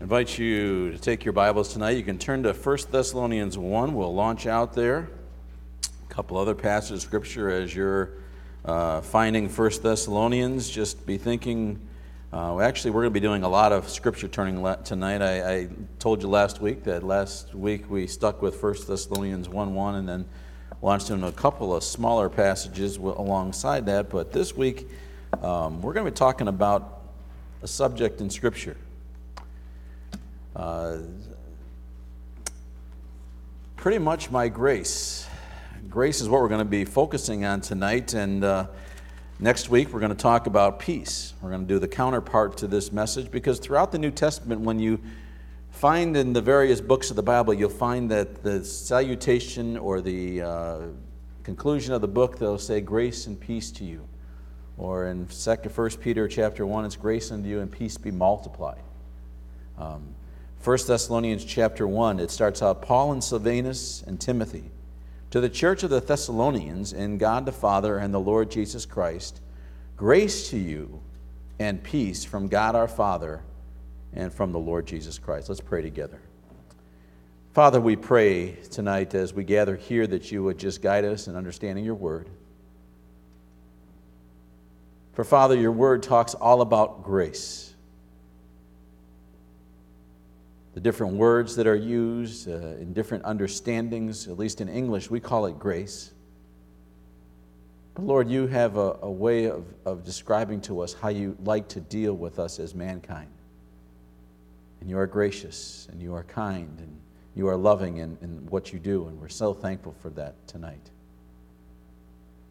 invite you to take your Bibles tonight. You can turn to 1 Thessalonians 1. We'll launch out there. A couple other passages of Scripture as you're uh, finding 1 Thessalonians. Just be thinking, uh, actually, we're going to be doing a lot of Scripture turning tonight. I, I, told you last week that last week we stuck with 1 Thessalonians 1 1 and then launched into a couple of smaller passages alongside that. But this week, um, we're going to be talking about a subject in Scripture uh, pretty much my grace. Grace is what we're going to be focusing on tonight, and uh, next week we're going to talk about peace. We're going to do the counterpart to this message because throughout the New Testament, when you find in the various books of the Bible, you'll find that the salutation or the uh, conclusion of the book, they'll say, Grace and peace to you. Or in 2nd, 1 Peter chapter 1, it's grace unto you and peace be multiplied. Um, 1 Thessalonians chapter 1, it starts out Paul and Silvanus and Timothy to the church of the Thessalonians in God the Father and the Lord Jesus Christ, grace to you and peace from God our Father and from the Lord Jesus Christ. Let's pray together. Father, we pray tonight as we gather here that you would just guide us in understanding your word. For Father, your word talks all about grace. The different words that are used uh, in different understandings, at least in English, we call it grace. But Lord, you have a, a way of, of describing to us how you like to deal with us as mankind. And you are gracious, and you are kind, and you are loving in, in what you do, and we're so thankful for that tonight.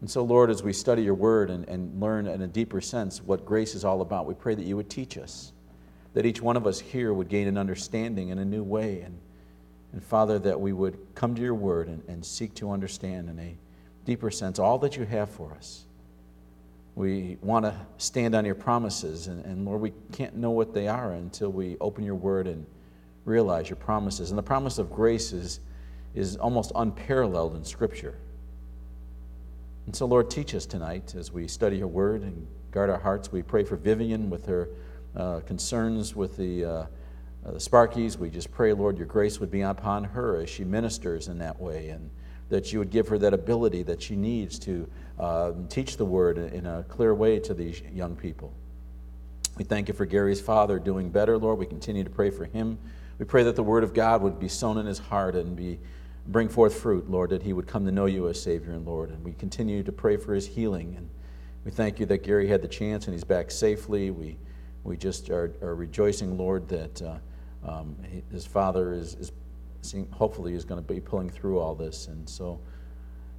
And so, Lord, as we study your word and, and learn in a deeper sense what grace is all about, we pray that you would teach us that each one of us here would gain an understanding in a new way. And, and Father, that we would come to your word and, and seek to understand in a deeper sense all that you have for us. We want to stand on your promises, and, and Lord, we can't know what they are until we open your word and realize your promises. And the promise of grace is, is almost unparalleled in Scripture. And so, Lord, teach us tonight as we study your word and guard our hearts. We pray for Vivian with her uh, concerns with the, uh, uh, the Sparkies. We just pray, Lord, your grace would be upon her as she ministers in that way, and that you would give her that ability that she needs to uh, teach the word in a clear way to these young people. We thank you for Gary's father doing better, Lord. We continue to pray for him. We pray that the word of God would be sown in his heart and be bring forth fruit, Lord, that he would come to know you as Savior and Lord. And we continue to pray for his healing. And we thank you that Gary had the chance and he's back safely. We we just are, are rejoicing, Lord, that uh, um, his father is, is seeing, hopefully is going to be pulling through all this. And so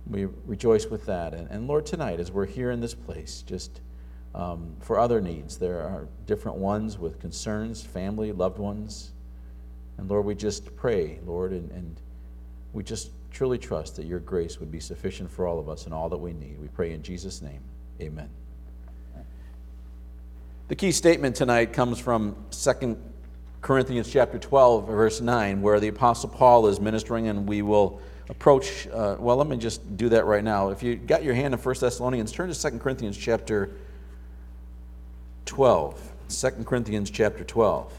we rejoice with that. And, and Lord, tonight, as we're here in this place, just um, for other needs, there are different ones with concerns, family, loved ones. And Lord, we just pray, Lord, and, and we just truly trust that your grace would be sufficient for all of us and all that we need. We pray in Jesus' name. Amen. The key statement tonight comes from 2 Corinthians chapter 12, verse 9, where the Apostle Paul is ministering, and we will approach. Uh, well, let me just do that right now. If you got your hand in 1 Thessalonians, turn to 2 Corinthians chapter 12. 2 Corinthians chapter 12.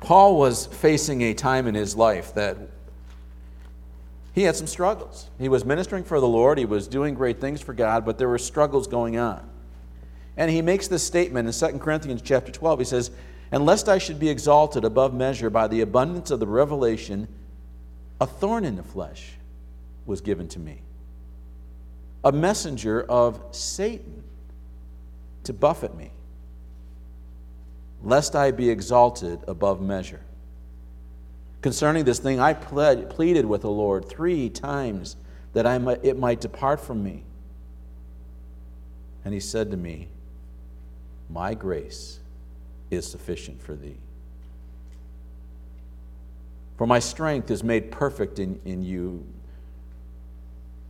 Paul was facing a time in his life that he had some struggles. He was ministering for the Lord, he was doing great things for God, but there were struggles going on. And he makes this statement in 2 Corinthians chapter 12. He says, And lest I should be exalted above measure by the abundance of the revelation, a thorn in the flesh was given to me, a messenger of Satan to buffet me, lest I be exalted above measure. Concerning this thing, I pled, pleaded with the Lord three times that I might, it might depart from me. And he said to me, my grace is sufficient for thee. For my strength is made perfect in, in you,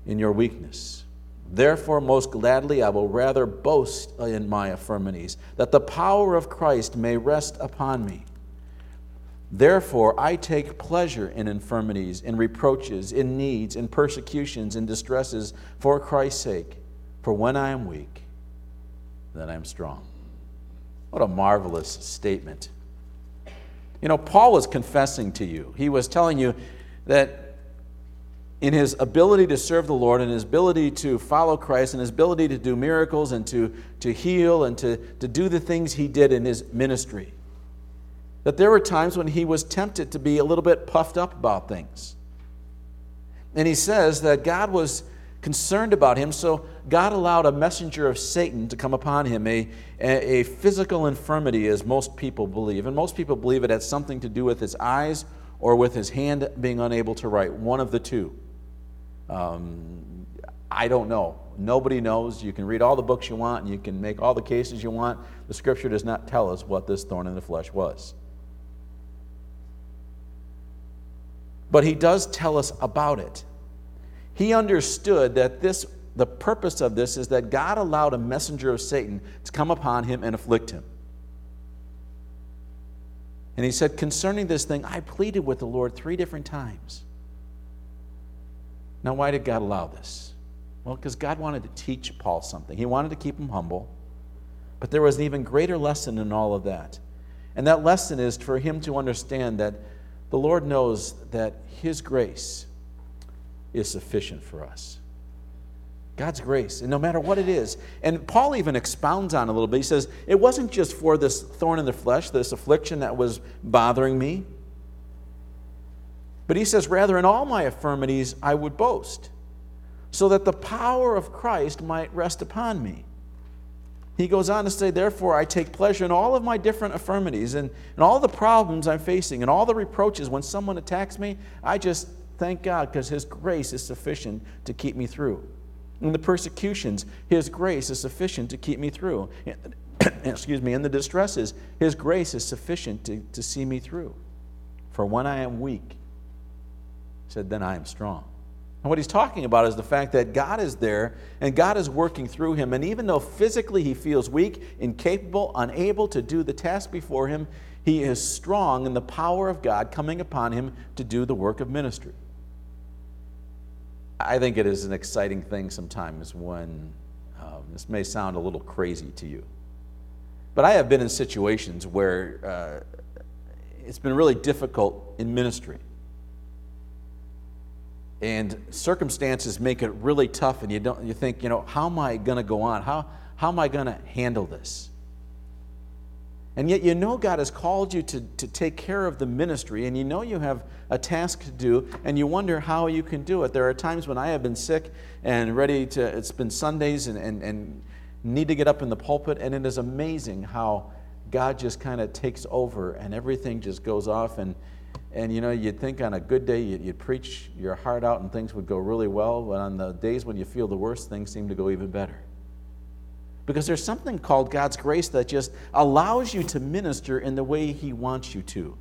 in your weakness. Therefore, most gladly, I will rather boast in my infirmities, that the power of Christ may rest upon me. Therefore, I take pleasure in infirmities, in reproaches, in needs, in persecutions, in distresses, for Christ's sake. For when I am weak, then I am strong. What a marvelous statement. You know, Paul was confessing to you. He was telling you that in his ability to serve the Lord and his ability to follow Christ and his ability to do miracles and to, to heal and to, to do the things he did in his ministry, that there were times when he was tempted to be a little bit puffed up about things. And he says that God was concerned about him, so God allowed a messenger of Satan to come upon him, a, a, physical infirmity, as most people believe. And most people believe it had something to do with his eyes or with his hand being unable to write, one of the two. Um, I don't know. Nobody knows. You can read all the books you want and you can make all the cases you want. The scripture does not tell us what this thorn in the flesh was. But he does tell us about it. He understood that this the purpose of this is that God allowed a messenger of Satan to come upon him and afflict him. And he said, Concerning this thing, I pleaded with the Lord three different times. Now, why did God allow this? Well, because God wanted to teach Paul something. He wanted to keep him humble. But there was an even greater lesson in all of that. And that lesson is for him to understand that the Lord knows that his grace is sufficient for us. God's grace, and no matter what it is. And Paul even expounds on a little bit. He says, It wasn't just for this thorn in the flesh, this affliction that was bothering me. But he says, Rather, in all my infirmities I would boast, so that the power of Christ might rest upon me. He goes on to say, Therefore, I take pleasure in all of my different infirmities and, and all the problems I'm facing and all the reproaches. When someone attacks me, I just thank God because His grace is sufficient to keep me through. In the persecutions, His grace is sufficient to keep me through. Excuse me, in the distresses, His grace is sufficient to, to see me through. For when I am weak, said, then I am strong. And what he's talking about is the fact that God is there and God is working through him. And even though physically he feels weak, incapable, unable to do the task before him, he is strong in the power of God coming upon him to do the work of ministry. I think it is an exciting thing sometimes when um, this may sound a little crazy to you. But I have been in situations where uh, it's been really difficult in ministry and circumstances make it really tough and you don't you think you know how am i going to go on how, how am i going to handle this and yet you know god has called you to, to take care of the ministry and you know you have a task to do and you wonder how you can do it there are times when i have been sick and ready to it's been sundays and, and, and need to get up in the pulpit and it is amazing how god just kind of takes over and everything just goes off and and you know, you'd think on a good day you'd, you'd, preach your heart out and things would go really well, but on the days when you feel the worst, things seem to go even better. Because there's something called God's grace that just allows you to minister in the way He wants you to.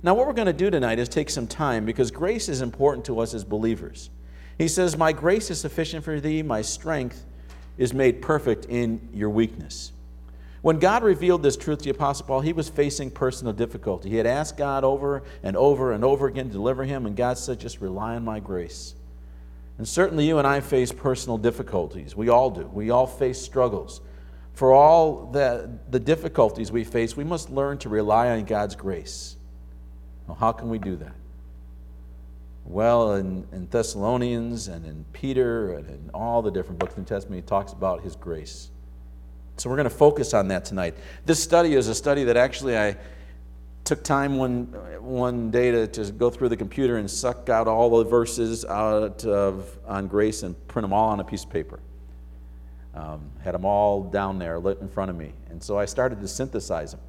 Now, what we're going to do tonight is take some time because grace is important to us as believers. He says, My grace is sufficient for thee, my strength is made perfect in your weakness. When God revealed this truth to the Apostle Paul, he was facing personal difficulty. He had asked God over and over and over again to deliver him, and God said, Just rely on my grace. And certainly you and I face personal difficulties. We all do. We all face struggles. For all the, the difficulties we face, we must learn to rely on God's grace. How can we do that? Well, in, in Thessalonians and in Peter and in all the different books in the Testament, he talks about his grace. So we're going to focus on that tonight. This study is a study that actually I took time one, one day to, to go through the computer and suck out all the verses out of on grace and print them all on a piece of paper. Um, had them all down there lit in front of me. And so I started to synthesize them.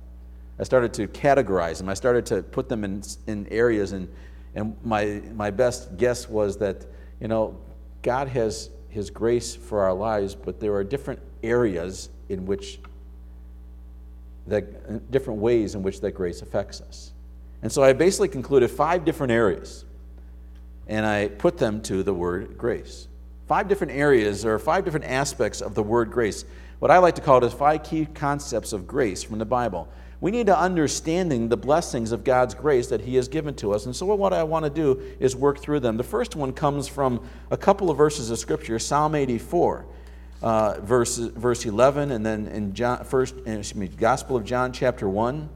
I started to categorize them. I started to put them in, in areas. And, and my, my best guess was that, you know, God has His grace for our lives, but there are different areas in which that different ways in which that grace affects us. And so I basically concluded five different areas, and I put them to the word grace. Five different areas or five different aspects of the word grace. What I like to call it is five key concepts of grace from the Bible. We need to understanding the blessings of God's grace that He has given to us. And so, what I want to do is work through them. The first one comes from a couple of verses of Scripture, Psalm 84. Uh, verse, verse 11, and then in John, first, excuse me, Gospel of John, chapter 1.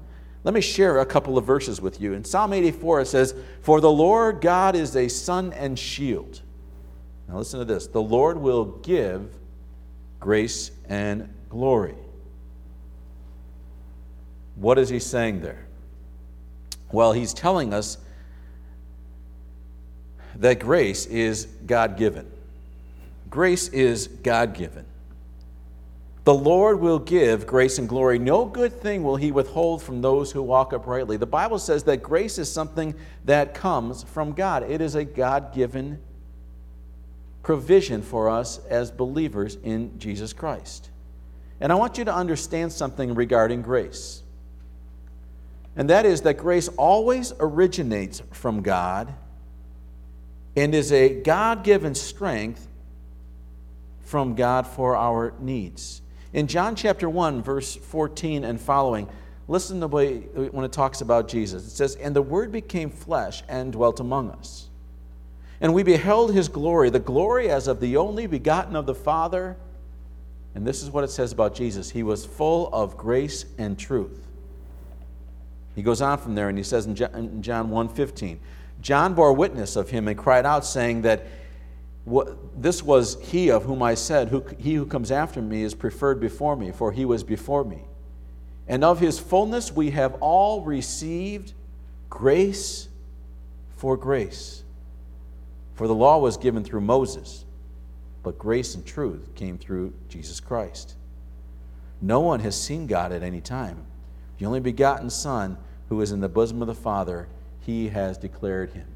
Let me share a couple of verses with you. In Psalm 84, it says, For the Lord God is a sun and shield. Now listen to this the Lord will give grace and glory. What is he saying there? Well, he's telling us that grace is God given. Grace is God given. The Lord will give grace and glory. No good thing will he withhold from those who walk uprightly. The Bible says that grace is something that comes from God, it is a God given provision for us as believers in Jesus Christ. And I want you to understand something regarding grace. And that is that grace always originates from God and is a God given strength from God for our needs. In John chapter 1, verse 14 and following, listen to the way when it talks about Jesus. It says, And the Word became flesh and dwelt among us. And we beheld his glory, the glory as of the only begotten of the Father. And this is what it says about Jesus He was full of grace and truth. He goes on from there and he says in John 1:15, John bore witness of him and cried out, saying that this was he of whom I said, who, He who comes after me is preferred before me, for he was before me. And of his fullness we have all received grace for grace. For the law was given through Moses, but grace and truth came through Jesus Christ. No one has seen God at any time. The only begotten Son, who is in the bosom of the Father, he has declared him.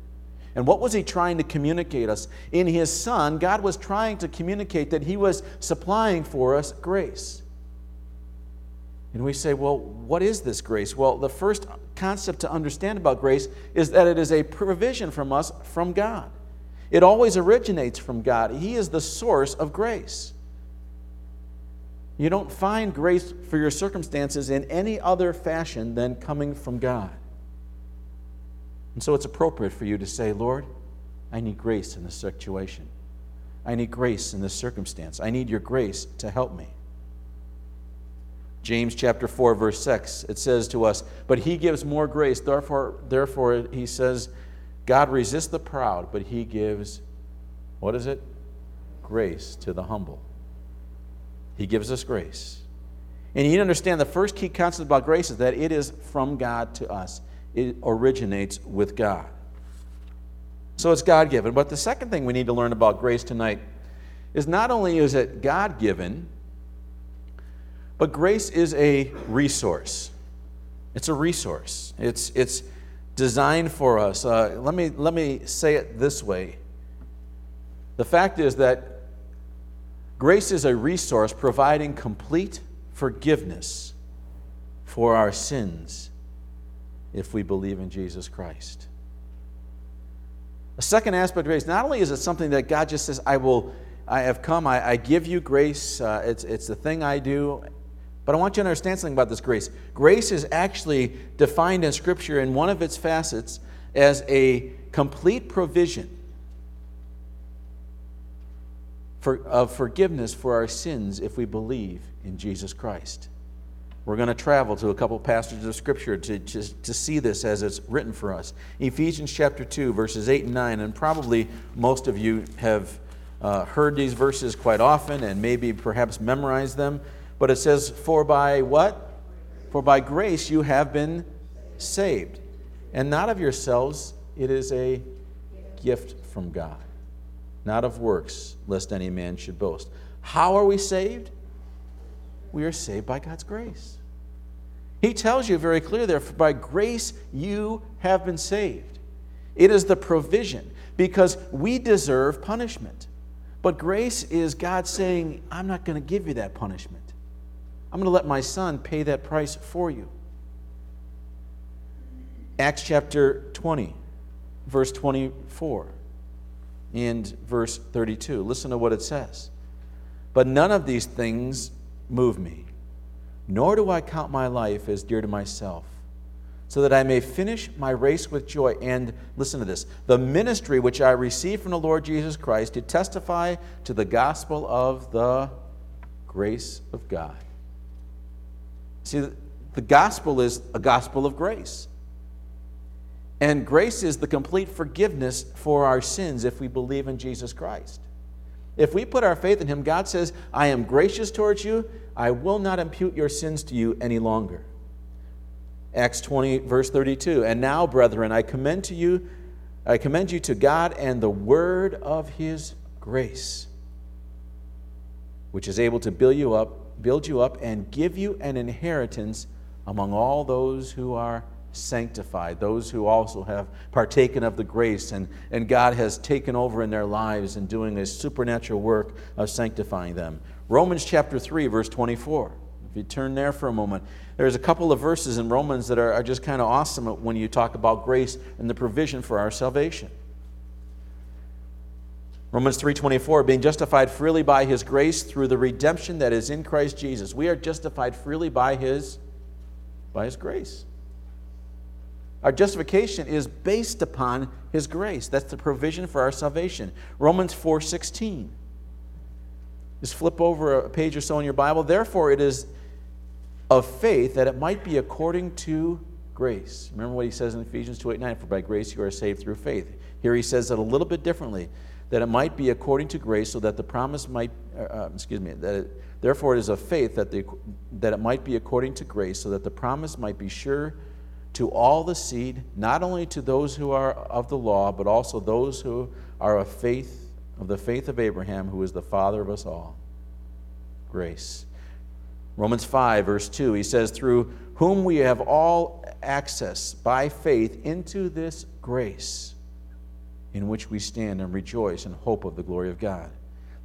And what was he trying to communicate us? In his Son, God was trying to communicate that he was supplying for us grace. And we say, well, what is this grace? Well, the first concept to understand about grace is that it is a provision from us from God. It always originates from God. He is the source of grace. You don't find grace for your circumstances in any other fashion than coming from God. And so it's appropriate for you to say, Lord, I need grace in this situation. I need grace in this circumstance. I need your grace to help me. James chapter 4 verse 6 it says to us but he gives more grace therefore therefore he says God resists the proud but he gives what is it grace to the humble he gives us grace and you need to understand the first key concept about grace is that it is from God to us it originates with God. So it's God given. But the second thing we need to learn about grace tonight is not only is it God given, but grace is a resource. It's a resource. It's, it's designed for us. Uh, let, me, let me say it this way the fact is that grace is a resource providing complete forgiveness for our sins if we believe in Jesus Christ. A second aspect of grace, not only is it something that God just says, I will, I have come, I, I give you grace, uh, it's, it's the thing I do, but I want you to understand something about this grace. Grace is actually defined in Scripture in one of its facets as a complete provision for, of forgiveness for our sins if we believe in Jesus Christ. We're going to travel to a couple passages of Scripture to, to, to, see this as it's written for us. Ephesians chapter 2, verses 8 and 9, and probably most of you have uh, heard these verses quite often and maybe perhaps memorized them. But it says, For by what? For by grace you have been saved. And not of yourselves, it is a gift from God, not of works, lest any man should boast. How are we saved? We are saved by God's grace. He tells you very clearly there, by grace you have been saved. It is the provision because we deserve punishment. But grace is God saying, I'm not going to give you that punishment. I'm going to let my son pay that price for you. Acts chapter 20, verse 24 and verse 32. Listen to what it says. But none of these things move me, nor do I count my life as dear to myself, so that I may finish my race with joy. And listen to this the ministry which I received from the Lord Jesus Christ to testify to the gospel of the grace of God. See, the gospel is a gospel of grace. And grace is the complete forgiveness for our sins if we believe in Jesus Christ. If we put our faith in Him, God says, I am gracious towards you. I will not impute your sins to you any longer. Acts 20, verse 32. And now, brethren, I commend to you, I commend you to God and the word of his grace, which is able to build you up, build you up, and give you an inheritance among all those who are sanctified, those who also have partaken of the grace, and, and God has taken over in their lives and doing a supernatural work of sanctifying them. Romans chapter 3, verse 24. If you turn there for a moment, there's a couple of verses in Romans that are, are just kind of awesome when you talk about grace and the provision for our salvation. Romans 3:24 being justified freely by his grace through the redemption that is in Christ Jesus. We are justified freely by his by his grace. Our justification is based upon his grace. That's the provision for our salvation. Romans 4:16. Just flip over a page or so in your Bible. Therefore it is of faith that it might be according to grace. Remember what he says in Ephesians 2 8 9, for by grace you are saved through faith. Here he says it a little bit differently, that it might be according to grace, so that the promise might, uh, excuse me, that it, therefore it is of faith that, the, that it might be according to grace, so that the promise might be sure to all the seed, not only to those who are of the law, but also those who are of faith, of the faith of Abraham, who is the father of us all. Grace. Romans 5, verse 2, he says, Through whom we have all access by faith into this grace in which we stand and rejoice in hope of the glory of God.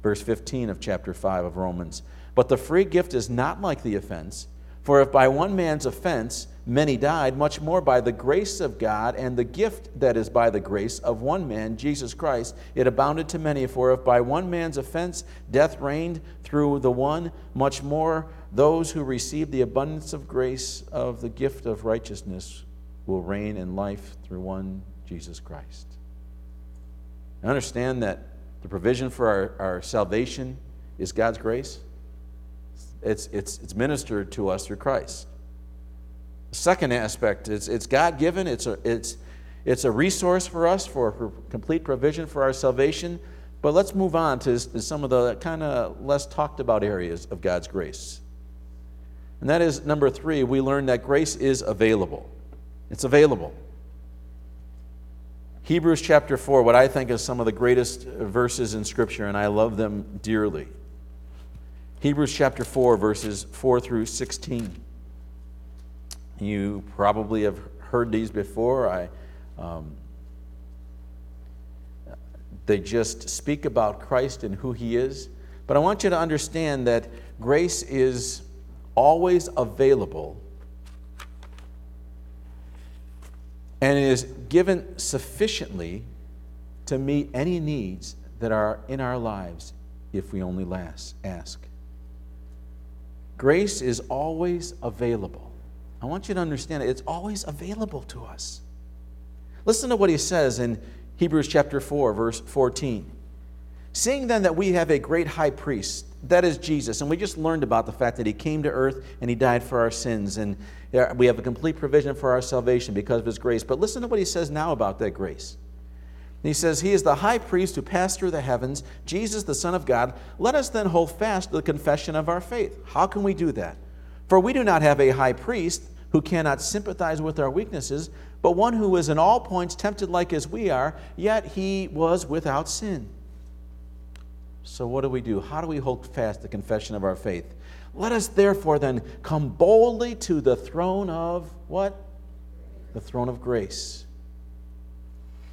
Verse 15 of chapter 5 of Romans. But the free gift is not like the offense. For if by one man's offense many died, much more by the grace of God and the gift that is by the grace of one man, Jesus Christ, it abounded to many. For if by one man's offense death reigned through the one, much more those who receive the abundance of grace of the gift of righteousness will reign in life through one, Jesus Christ. I understand that the provision for our, our salvation is God's grace. It's, it's, it's ministered to us through Christ. The second aspect is it's God given, it's a, it's, it's a resource for us for, for complete provision for our salvation. But let's move on to, to some of the kind of less talked about areas of God's grace. And that is number three, we learn that grace is available. It's available. Hebrews chapter 4, what I think is some of the greatest verses in Scripture, and I love them dearly. Hebrews chapter 4, verses 4 through 16. You probably have heard these before. I, um, they just speak about Christ and who He is. But I want you to understand that grace is always available and is given sufficiently to meet any needs that are in our lives if we only last ask. Grace is always available. I want you to understand it. It's always available to us. Listen to what he says in Hebrews chapter 4, verse 14. Seeing then that we have a great high priest, that is Jesus, and we just learned about the fact that he came to earth and he died for our sins, and we have a complete provision for our salvation because of his grace. But listen to what he says now about that grace. He says, He is the high priest who passed through the heavens, Jesus, the Son of God. Let us then hold fast the confession of our faith. How can we do that? For we do not have a high priest who cannot sympathize with our weaknesses, but one who is in all points tempted like as we are, yet he was without sin. So, what do we do? How do we hold fast the confession of our faith? Let us therefore then come boldly to the throne of what? The throne of grace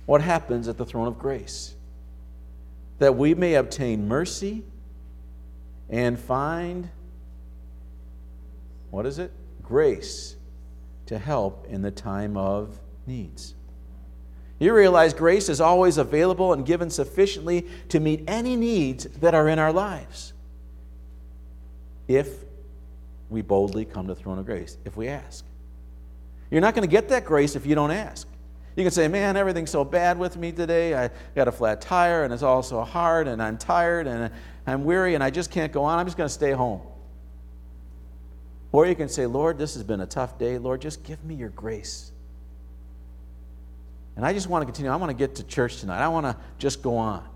what happens at the throne of grace that we may obtain mercy and find what is it? Grace to help in the time of needs. You realize grace is always available and given sufficiently to meet any needs that are in our lives if we boldly come to the throne of grace, if we ask. You're not going to get that grace if you don't ask. You can say, man, everything's so bad with me today. I got a flat tire and it's all so hard and I'm tired and I'm weary and I just can't go on. I'm just going to stay home. Or you can say, Lord, this has been a tough day. Lord, just give me your grace. And I just want to continue. I want to get to church tonight. I want to just go on.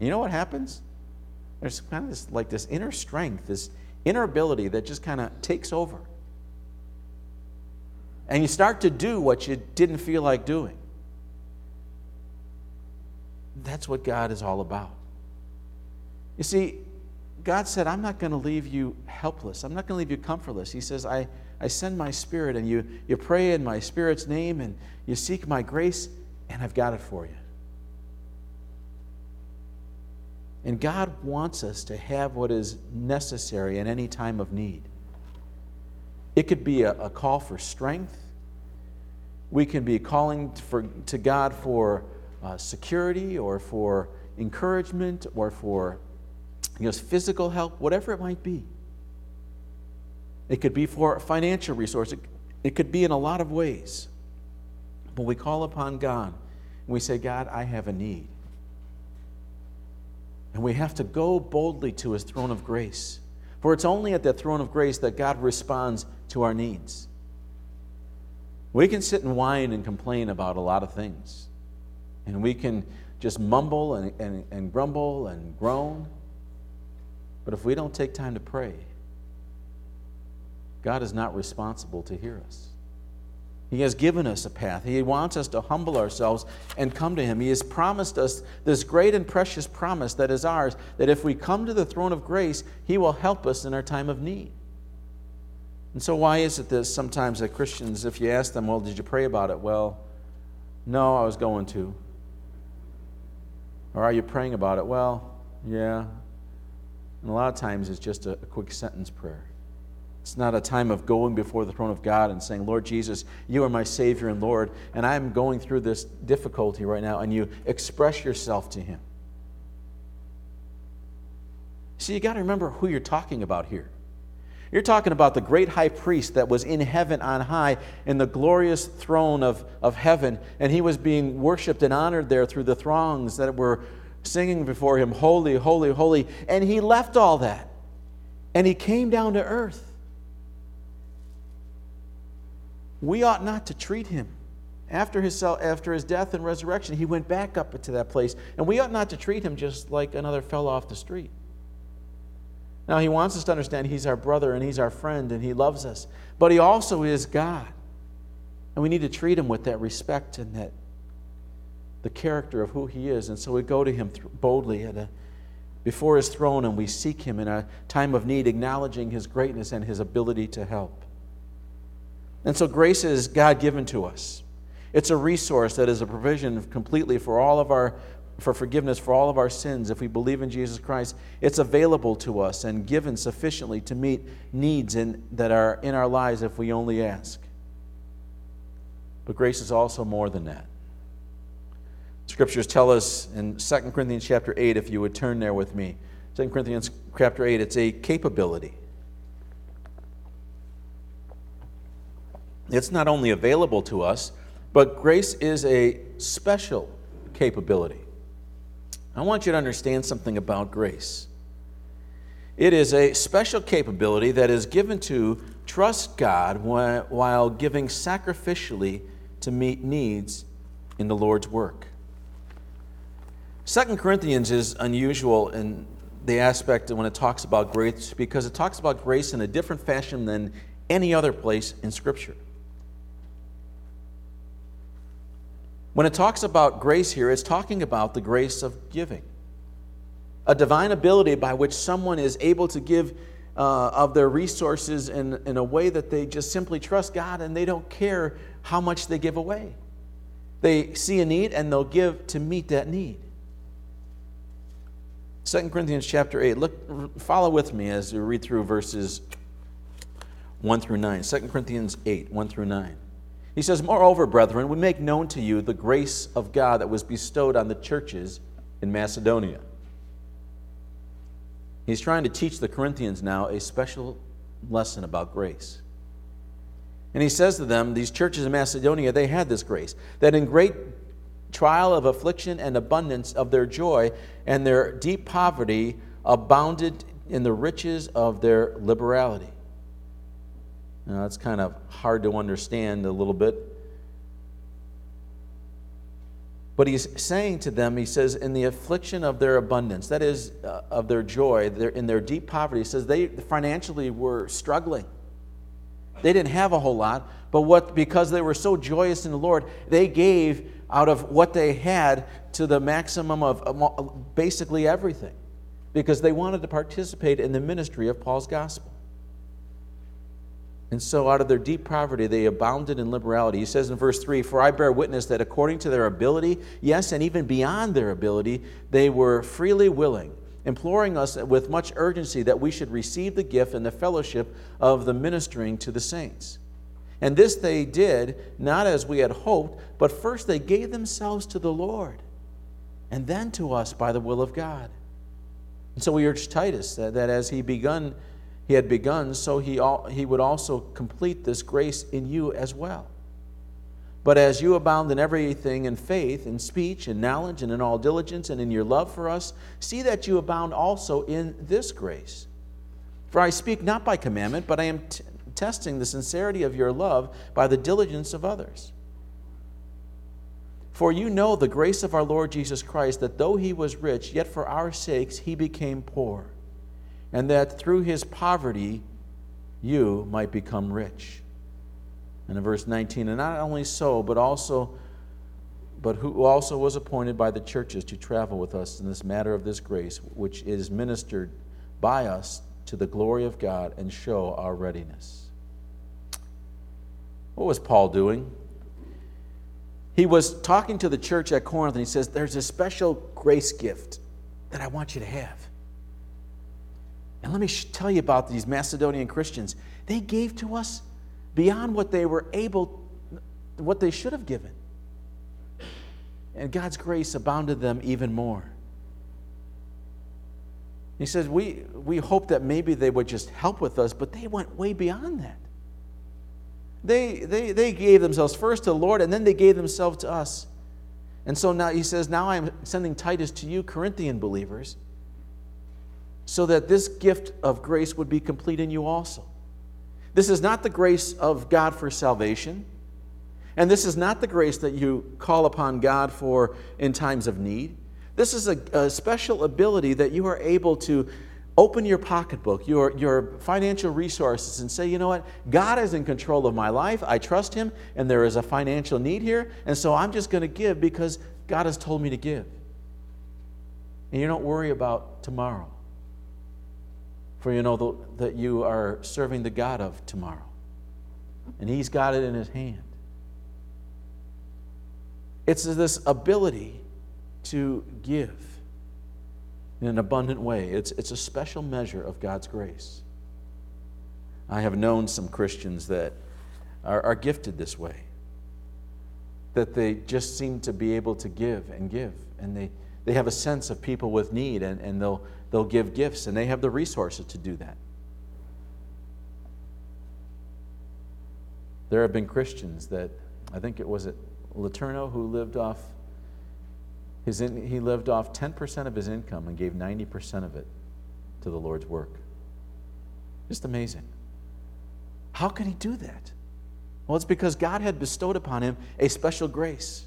You know what happens? There's kind of this like this inner strength, this inner ability that just kind of takes over. And you start to do what you didn't feel like doing. That's what God is all about. You see, God said, I'm not going to leave you helpless. I'm not going to leave you comfortless. He says, I, I send my spirit, and you, you pray in my spirit's name, and you seek my grace, and I've got it for you. And God wants us to have what is necessary in any time of need. It could be a, a call for strength. We can be calling for, to God for uh, security or for encouragement or for you know, physical help, whatever it might be. It could be for financial resource. It, it could be in a lot of ways. But we call upon God and we say, God, I have a need. And we have to go boldly to his throne of grace. For it's only at the throne of grace that God responds to our needs. We can sit and whine and complain about a lot of things. And we can just mumble and, and, and grumble and groan. But if we don't take time to pray, God is not responsible to hear us. He has given us a path. He wants us to humble ourselves and come to Him. He has promised us this great and precious promise that is ours that if we come to the throne of grace, He will help us in our time of need. And so, why is it that sometimes that Christians, if you ask them, Well, did you pray about it? Well, no, I was going to. Or are you praying about it? Well, yeah, and a lot of times it's just a, a quick sentence prayer. It's not a time of going before the throne of God and saying, Lord Jesus, you are my Savior and Lord, and I'm going through this difficulty right now, and you express yourself to Him. See, you got to remember who you're talking about here. You're talking about the great high priest that was in heaven on high in the glorious throne of, of heaven, and he was being worshiped and honored there through the throngs that were singing before him, Holy, holy, holy. And he left all that and he came down to earth. We ought not to treat him. After his, after his death and resurrection, he went back up to that place. And we ought not to treat him just like another fellow off the street. Now, he wants us to understand he's our brother and he's our friend and he loves us. But he also is God. And we need to treat him with that respect and that the character of who he is. And so we go to him boldly a, before his throne and we seek him in a time of need, acknowledging his greatness and his ability to help. And so grace is God given to us. It's a resource that is a provision completely for all of our for forgiveness for all of our sins if we believe in Jesus Christ. It's available to us and given sufficiently to meet needs in, that are in our lives if we only ask. But grace is also more than that. Scriptures tell us in 2 Corinthians chapter 8, if you would turn there with me. 2 Corinthians chapter 8, it's a capability. It's not only available to us, but grace is a special capability. I want you to understand something about grace. It is a special capability that is given to trust God while giving sacrificially to meet needs in the Lord's work. Second Corinthians is unusual in the aspect when it talks about grace because it talks about grace in a different fashion than any other place in Scripture. When it talks about grace here, it's talking about the grace of giving, a divine ability by which someone is able to give uh, of their resources in, in a way that they just simply trust God and they don't care how much they give away. They see a need and they'll give to meet that need. 2 Corinthians chapter 8. Look, follow with me as we read through verses 1 through 9. 2 Corinthians 8, 1 through 9. He says, Moreover, brethren, we make known to you the grace of God that was bestowed on the churches in Macedonia. He's trying to teach the Corinthians now a special lesson about grace. And he says to them, these churches in Macedonia, they had this grace, that in great trial of affliction and abundance of their joy and their deep poverty abounded in the riches of their liberality. Now, that's kind of hard to understand a little bit. But he's saying to them, he says, in the affliction of their abundance, that is, uh, of their joy, in their deep poverty, he says they financially were struggling. They didn't have a whole lot, but what because they were so joyous in the Lord, they gave out of what they had to the maximum of basically everything because they wanted to participate in the ministry of Paul's gospel. And so, out of their deep poverty, they abounded in liberality. He says in verse 3 For I bear witness that according to their ability, yes, and even beyond their ability, they were freely willing, imploring us with much urgency that we should receive the gift and the fellowship of the ministering to the saints. And this they did, not as we had hoped, but first they gave themselves to the Lord, and then to us by the will of God. And so we urge Titus that, that as he begun he had begun, so he, he would also complete this grace in you as well. But as you abound in everything in faith, in speech, in knowledge, and in all diligence, and in your love for us, see that you abound also in this grace. For I speak not by commandment, but I am testing the sincerity of your love by the diligence of others. For you know the grace of our Lord Jesus Christ, that though he was rich, yet for our sakes he became poor and that through his poverty you might become rich. And in verse 19, and not only so, but also but who also was appointed by the churches to travel with us in this matter of this grace, which is ministered by us to the glory of God and show our readiness. What was Paul doing? He was talking to the church at Corinth and he says, There's a special grace gift that I want you to have. And let me tell you about these Macedonian Christians. They gave to us beyond what they were able, what they should have given. And God's grace abounded them even more. He says, we, we hope that maybe they would just help with us, but they went way beyond that. They, they, they gave themselves first to the Lord, and then they gave themselves to us. And so now he says, Now I'm sending Titus to you, Corinthian believers so that this gift of grace would be complete in you also. This is not the grace of God for salvation, and this is not the grace that you call upon God for in times of need. This is a, a special ability that you are able to open your pocketbook, your, your financial resources, and say, you know what? God is in control of my life. I trust Him, and there is a financial need here, and so I'm just going to give because God has told me to give. And you don't worry about tomorrow for you know the, that you are serving the God of tomorrow. And He's got it in His hand. It's this ability to give in an abundant way. It's, it's a special measure of God's grace. I have known some Christians that are, are gifted this way, that they just seem to be able to give and give, and they, they have a sense of people with need, and, and they'll, they'll give gifts, and they have the resources to do that. There have been Christians that, I think it was at LeTourneau, who lived off his in, he lived off 10% of his income and gave 90% of it to the Lord's work. Just amazing. How could he do that? Well, it's because God had bestowed upon him a special grace.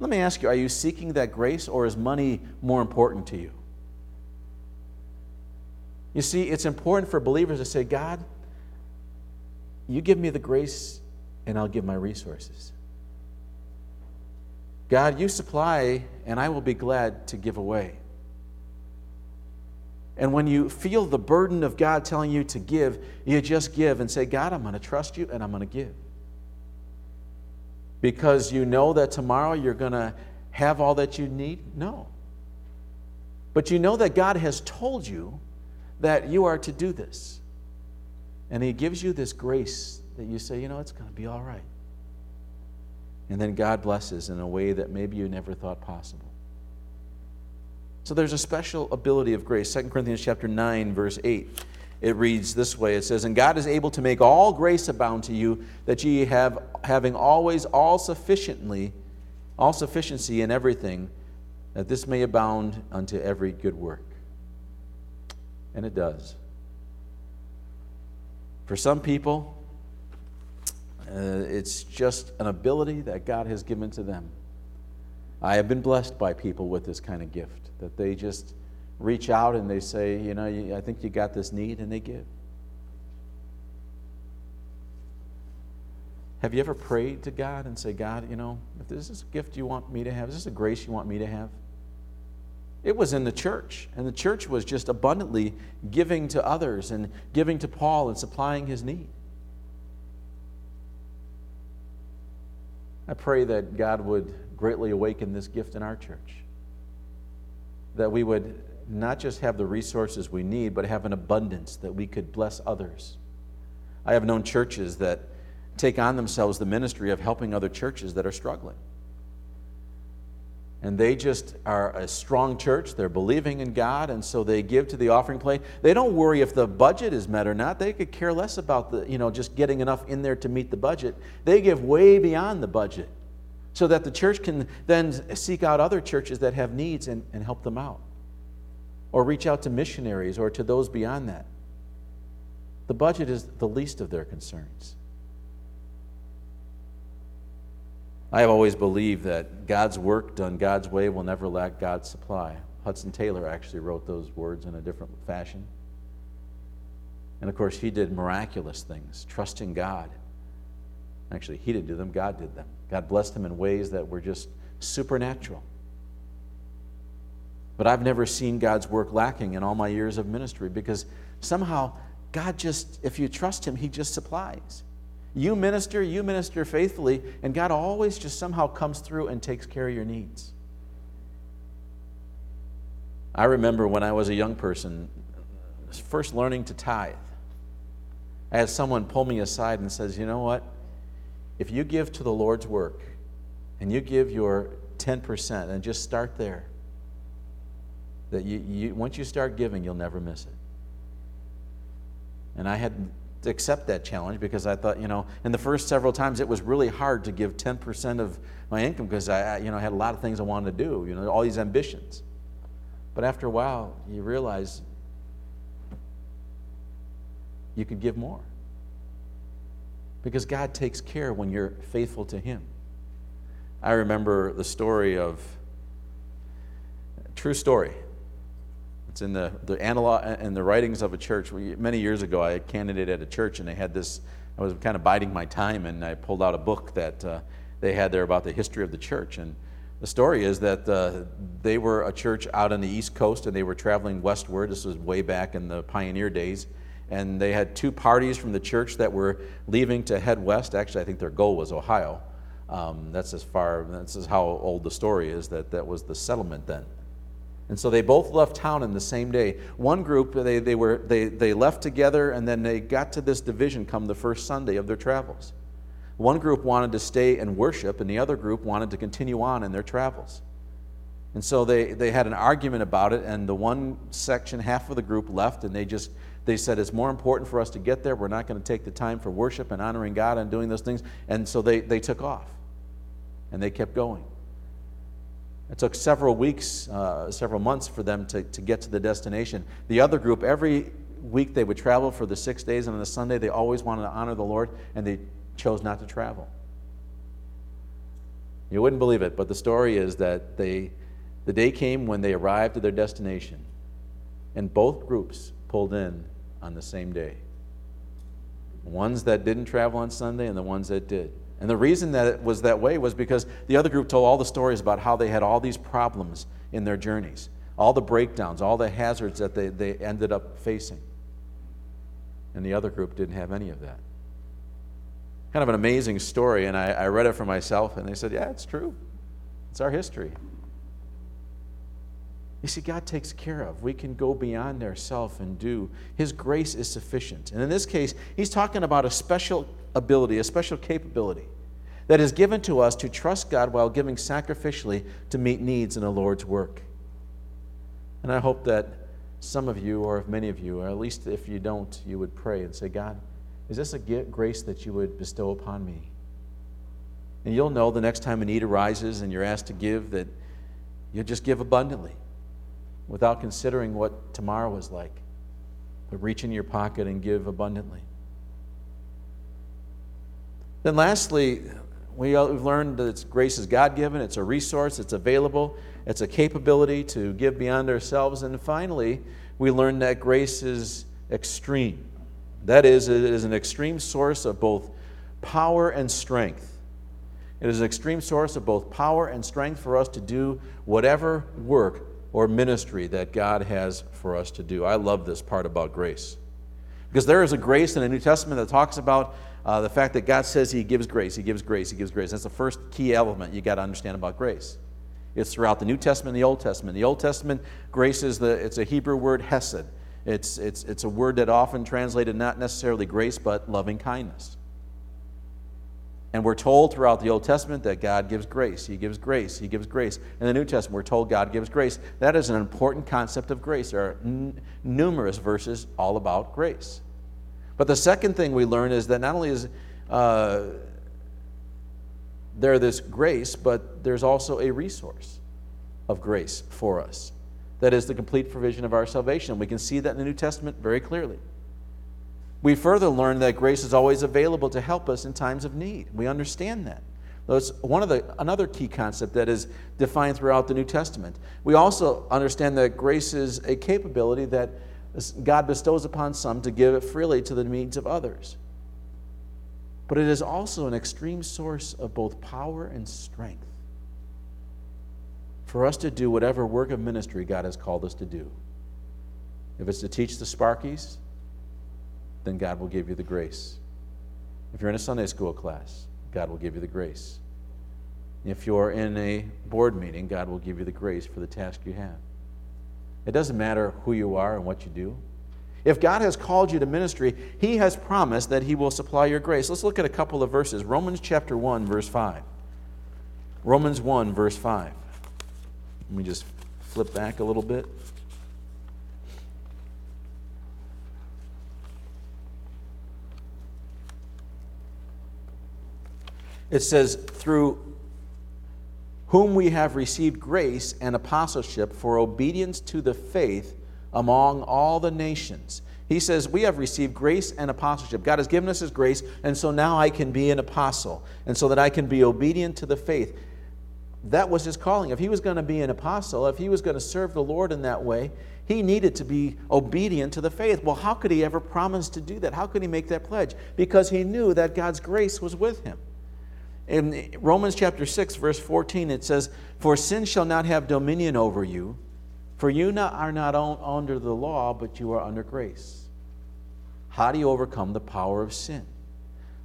Let me ask you are you seeking that grace or is money more important to you? You see, it's important for believers to say, God, you give me the grace and I'll give my resources. God, you supply and I will be glad to give away. And when you feel the burden of God telling you to give, you just give and say, God, I'm going to trust you and I'm going to give. Because you know that tomorrow you're going to have all that you need? No. But you know that God has told you that you are to do this. And He gives you this grace that you say, you know, it's going to be all right. And then God blesses in a way that maybe you never thought possible. So there's a special ability of grace. 2 Corinthians chapter 9, verse 8. It reads this way It says, And God is able to make all grace abound to you, that ye have having always all sufficiently, all sufficiency in everything, that this may abound unto every good work. And it does. For some people, uh, it's just an ability that God has given to them. I have been blessed by people with this kind of gift that they just reach out and they say, you know, I think you got this need, and they give. Have you ever prayed to God and say, God, you know, if this is a gift you want me to have, is this a grace you want me to have? It was in the church, and the church was just abundantly giving to others and giving to Paul and supplying his need. I pray that God would greatly awaken this gift in our church. That we would not just have the resources we need, but have an abundance that we could bless others. I have known churches that take on themselves the ministry of helping other churches that are struggling. And they just are a strong church. They're believing in God, and so they give to the offering plate. They don't worry if the budget is met or not. They could care less about the, you know, just getting enough in there to meet the budget. They give way beyond the budget so that the church can then seek out other churches that have needs and, and help them out. Or reach out to missionaries or to those beyond that. The budget is the least of their concerns. I have always believed that God's work done God's way will never lack God's supply. Hudson Taylor actually wrote those words in a different fashion. And of course, he did miraculous things, trusting God. Actually, he didn't do them, God did them. God blessed him in ways that were just supernatural. But I've never seen God's work lacking in all my years of ministry because somehow God just, if you trust Him, He just supplies. You minister, you minister faithfully, and God always just somehow comes through and takes care of your needs. I remember when I was a young person, first learning to tithe. I had someone pull me aside and says, "You know what? If you give to the Lord's work and you give your 10% and just start there, that you, you once you start giving, you'll never miss it." And I had to accept that challenge because I thought, you know, in the first several times it was really hard to give 10% of my income because I, you know, had a lot of things I wanted to do, you know, all these ambitions. But after a while, you realize you could give more because God takes care when you're faithful to Him. I remember the story of, true story. It's in the, the analog and the writings of a church. Many years ago, I candidated at a church, and they had this. I was kind of biding my time, and I pulled out a book that uh, they had there about the history of the church. And the story is that uh, they were a church out on the East Coast, and they were traveling westward. This was way back in the pioneer days. And they had two parties from the church that were leaving to head west. Actually, I think their goal was Ohio. Um, that's as far. That's how old the story is. That that was the settlement then. And so they both left town in the same day. One group, they, they, were, they, they left together and then they got to this division come the first Sunday of their travels. One group wanted to stay and worship, and the other group wanted to continue on in their travels. And so they, they had an argument about it, and the one section, half of the group left, and they just they said it's more important for us to get there. We're not going to take the time for worship and honoring God and doing those things. And so they, they took off and they kept going. It took several weeks, uh, several months for them to, to get to the destination. The other group, every week they would travel for the six days, and on the Sunday they always wanted to honor the Lord, and they chose not to travel. You wouldn't believe it, but the story is that they, the day came when they arrived at their destination, and both groups pulled in on the same day. Ones that didn't travel on Sunday and the ones that did. And the reason that it was that way was because the other group told all the stories about how they had all these problems in their journeys, all the breakdowns, all the hazards that they, they ended up facing. And the other group didn't have any of that. Kind of an amazing story, and I, I read it for myself, and they said, Yeah, it's true. It's our history. You see, God takes care of. We can go beyond ourselves and do. His grace is sufficient. And in this case, he's talking about a special ability, a special capability that is given to us to trust God while giving sacrificially to meet needs in the Lord's work. And I hope that some of you, or if many of you, or at least if you don't, you would pray and say, God, is this a grace that you would bestow upon me? And you'll know the next time a need arises and you're asked to give that you'll just give abundantly without considering what tomorrow is like. but reach in your pocket and give abundantly. Then, lastly, we, we've learned that grace is God given, it's a resource, it's available, it's a capability to give beyond ourselves. And finally, we learned that grace is extreme. That is, it is an extreme source of both power and strength. It is an extreme source of both power and strength for us to do whatever work or ministry that God has for us to do. I love this part about grace. Because there is a grace in the New Testament that talks about uh, the fact that God says He gives grace, He gives grace, He gives grace. That's the first key element you got to understand about grace. It's throughout the New Testament and the Old Testament. The Old Testament, grace is the it's a Hebrew word hesed. It's, it's, it's a word that often translated not necessarily grace, but loving kindness. And we're told throughout the Old Testament that God gives grace. He gives grace. He gives grace. In the New Testament, we're told God gives grace. That is an important concept of grace. There are n- numerous verses all about grace. But the second thing we learn is that not only is uh, there this grace, but there's also a resource of grace for us. That is the complete provision of our salvation. We can see that in the New Testament very clearly. We further learn that grace is always available to help us in times of need. We understand that. That's one of the another key concept that is defined throughout the New Testament. We also understand that grace is a capability that God bestows upon some to give it freely to the needs of others. But it is also an extreme source of both power and strength for us to do whatever work of ministry God has called us to do. If it's to teach the Sparkies, then God will give you the grace. If you're in a Sunday school class, God will give you the grace. If you're in a board meeting, God will give you the grace for the task you have. It doesn't matter who you are and what you do. If God has called you to ministry, He has promised that He will supply your grace. Let's look at a couple of verses. Romans chapter 1, verse 5. Romans 1, verse 5. Let me just flip back a little bit. It says, through whom we have received grace and apostleship for obedience to the faith among all the nations. He says, We have received grace and apostleship. God has given us His grace, and so now I can be an apostle, and so that I can be obedient to the faith. That was His calling. If He was going to be an apostle, if He was going to serve the Lord in that way, He needed to be obedient to the faith. Well, how could He ever promise to do that? How could He make that pledge? Because He knew that God's grace was with Him. In Romans chapter 6, verse 14, it says, For sin shall not have dominion over you, for you not, are not under the law, but you are under grace. How do you overcome the power of sin?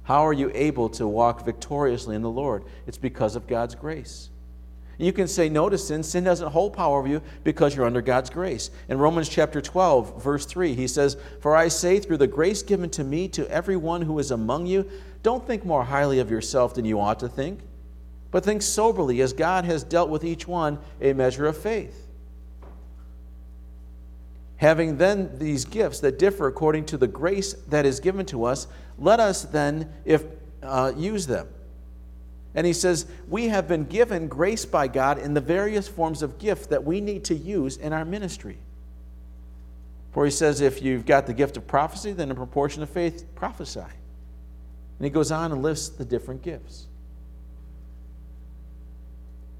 How are you able to walk victoriously in the Lord? It's because of God's grace. You can say no to sin. Sin doesn't hold power over you because you're under God's grace. In Romans chapter 12, verse 3, he says, For I say, through the grace given to me to everyone who is among you, don't think more highly of yourself than you ought to think, but think soberly as God has dealt with each one a measure of faith. Having then these gifts that differ according to the grace that is given to us, let us then if uh, use them. And he says, We have been given grace by God in the various forms of gift that we need to use in our ministry. For he says, If you've got the gift of prophecy, then in proportion of faith, prophesy. And he goes on and lists the different gifts.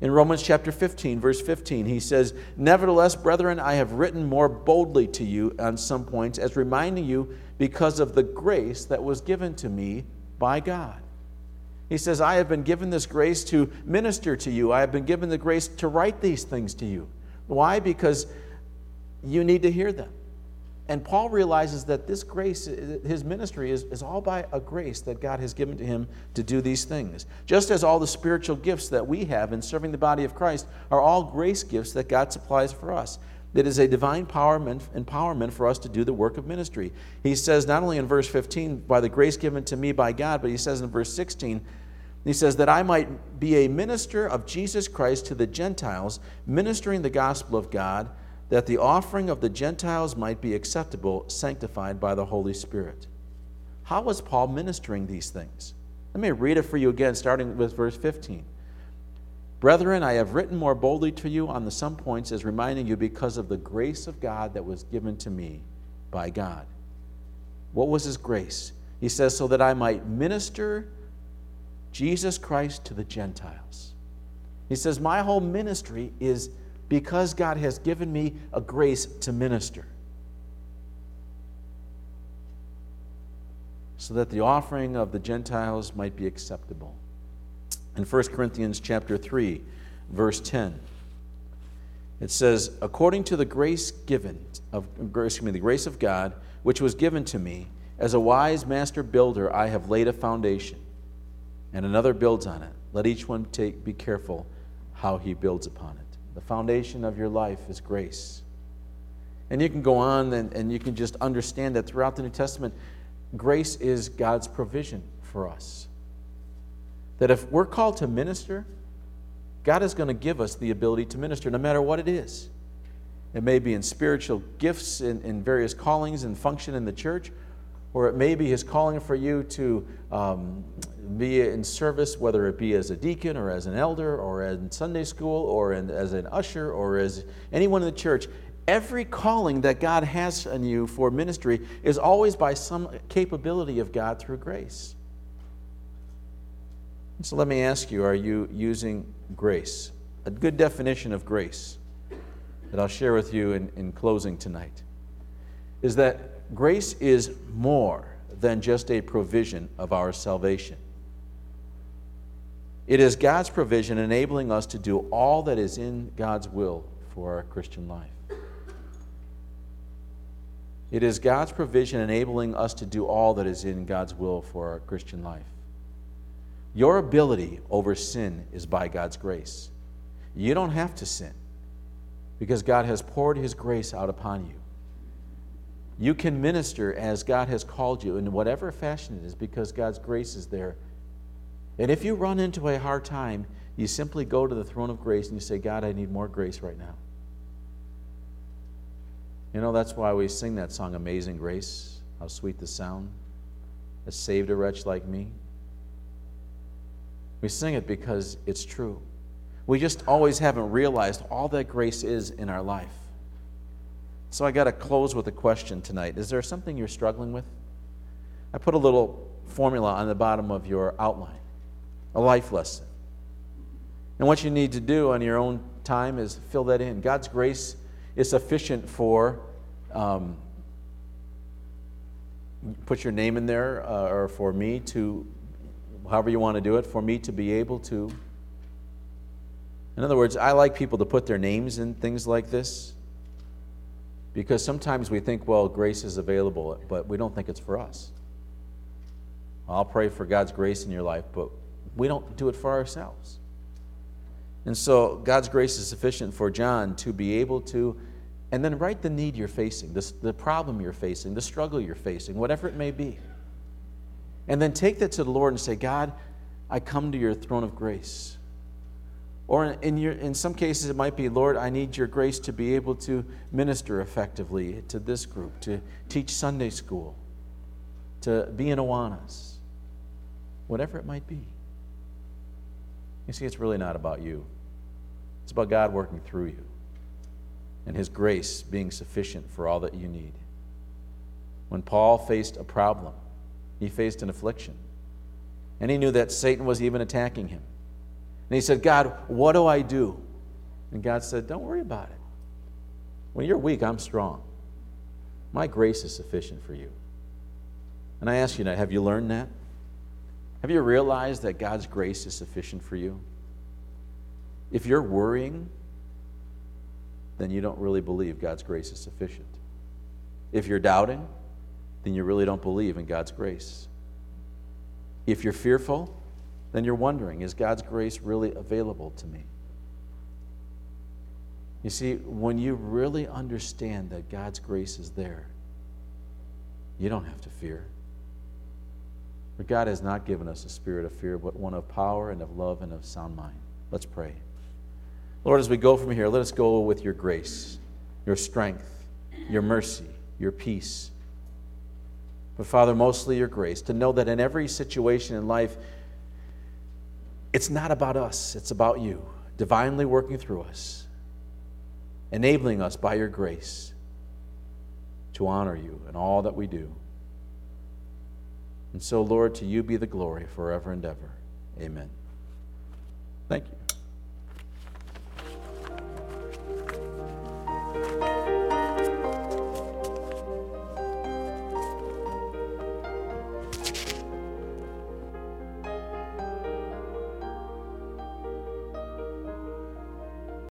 In Romans chapter 15, verse 15, he says, Nevertheless, brethren, I have written more boldly to you on some points, as reminding you because of the grace that was given to me by God. He says, I have been given this grace to minister to you. I have been given the grace to write these things to you. Why? Because you need to hear them. And Paul realizes that this grace, his ministry, is, is all by a grace that God has given to him to do these things. Just as all the spiritual gifts that we have in serving the body of Christ are all grace gifts that God supplies for us. It is a divine empowerment, empowerment for us to do the work of ministry. He says, not only in verse 15, by the grace given to me by God, but he says in verse 16, he says, that I might be a minister of Jesus Christ to the Gentiles, ministering the gospel of God that the offering of the Gentiles might be acceptable, sanctified by the Holy Spirit. How was Paul ministering these things? Let me read it for you again, starting with verse 15. Brethren, I have written more boldly to you on the some points as reminding you because of the grace of God that was given to me by God. What was his grace? He says, so that I might minister Jesus Christ to the Gentiles. He says, My whole ministry is because God has given me a grace to minister. So that the offering of the Gentiles might be acceptable. In 1 Corinthians chapter 3, verse 10, it says, According to the grace given of excuse me, the grace of God, which was given to me, as a wise master builder, I have laid a foundation, and another builds on it. Let each one take, be careful how he builds upon it. The foundation of your life is grace. And you can go on and, and you can just understand that throughout the New Testament, grace is God's provision for us. That if we're called to minister, God is going to give us the ability to minister no matter what it is. It may be in spiritual gifts in, in various callings and function in the church, or it may be His calling for you to um, be in service, whether it be as a deacon or as an elder or in Sunday school or in, as an usher or as anyone in the church. Every calling that God has on you for ministry is always by some capability of God through grace. So let me ask you are you using grace? A good definition of grace that I'll share with you in, in closing tonight is that grace is more than just a provision of our salvation. It is God's provision enabling us to do all that is in God's will for our Christian life. It is God's provision enabling us to do all that is in God's will for our Christian life. Your ability over sin is by God's grace. You don't have to sin because God has poured His grace out upon you. You can minister as God has called you in whatever fashion it is because God's grace is there and if you run into a hard time, you simply go to the throne of grace and you say, God, I need more grace right now. You know, that's why we sing that song, Amazing Grace. How sweet the sound that saved a wretch like me. We sing it because it's true. We just always haven't realized all that grace is in our life. So I got to close with a question tonight. Is there something you're struggling with? I put a little formula on the bottom of your outline a life lesson. And what you need to do on your own time is fill that in. God's grace is sufficient for, um, put your name in there, uh, or for me to, however you want to do it, for me to be able to. In other words, I like people to put their names in things like this because sometimes we think, well, grace is available, but we don't think it's for us. I'll pray for God's grace in your life, but we don't do it for ourselves. And so God's grace is sufficient for John to be able to, and then write the need you're facing, this, the problem you're facing, the struggle you're facing, whatever it may be. And then take that to the Lord and say, God, I come to your throne of grace. Or in, your, in some cases, it might be, Lord, I need your grace to be able to minister effectively to this group, to teach Sunday school, to be in Awanas, whatever it might be. You see, it's really not about you, it's about God working through you and His grace being sufficient for all that you need. When Paul faced a problem, he faced an affliction. And he knew that Satan was even attacking him. And he said, God, what do I do? And God said, Don't worry about it. When you're weak, I'm strong. My grace is sufficient for you. And I ask you now, have you learned that? Have you realized that God's grace is sufficient for you? If you're worrying, then you don't really believe God's grace is sufficient. If you're doubting, then you really don't believe in God's grace. If you're fearful, then you're wondering is God's grace really available to me? You see, when you really understand that God's grace is there, you don't have to fear. For God has not given us a spirit of fear, but one of power and of love and of sound mind. Let's pray. Lord, as we go from here, let us go with your grace, your strength, your mercy, your peace. But Father, mostly your grace, to know that in every situation in life, it's not about us, it's about you, divinely working through us, enabling us by your grace to honor you in all that we do. And so, Lord, to you be the glory forever and ever. Amen. Thank you.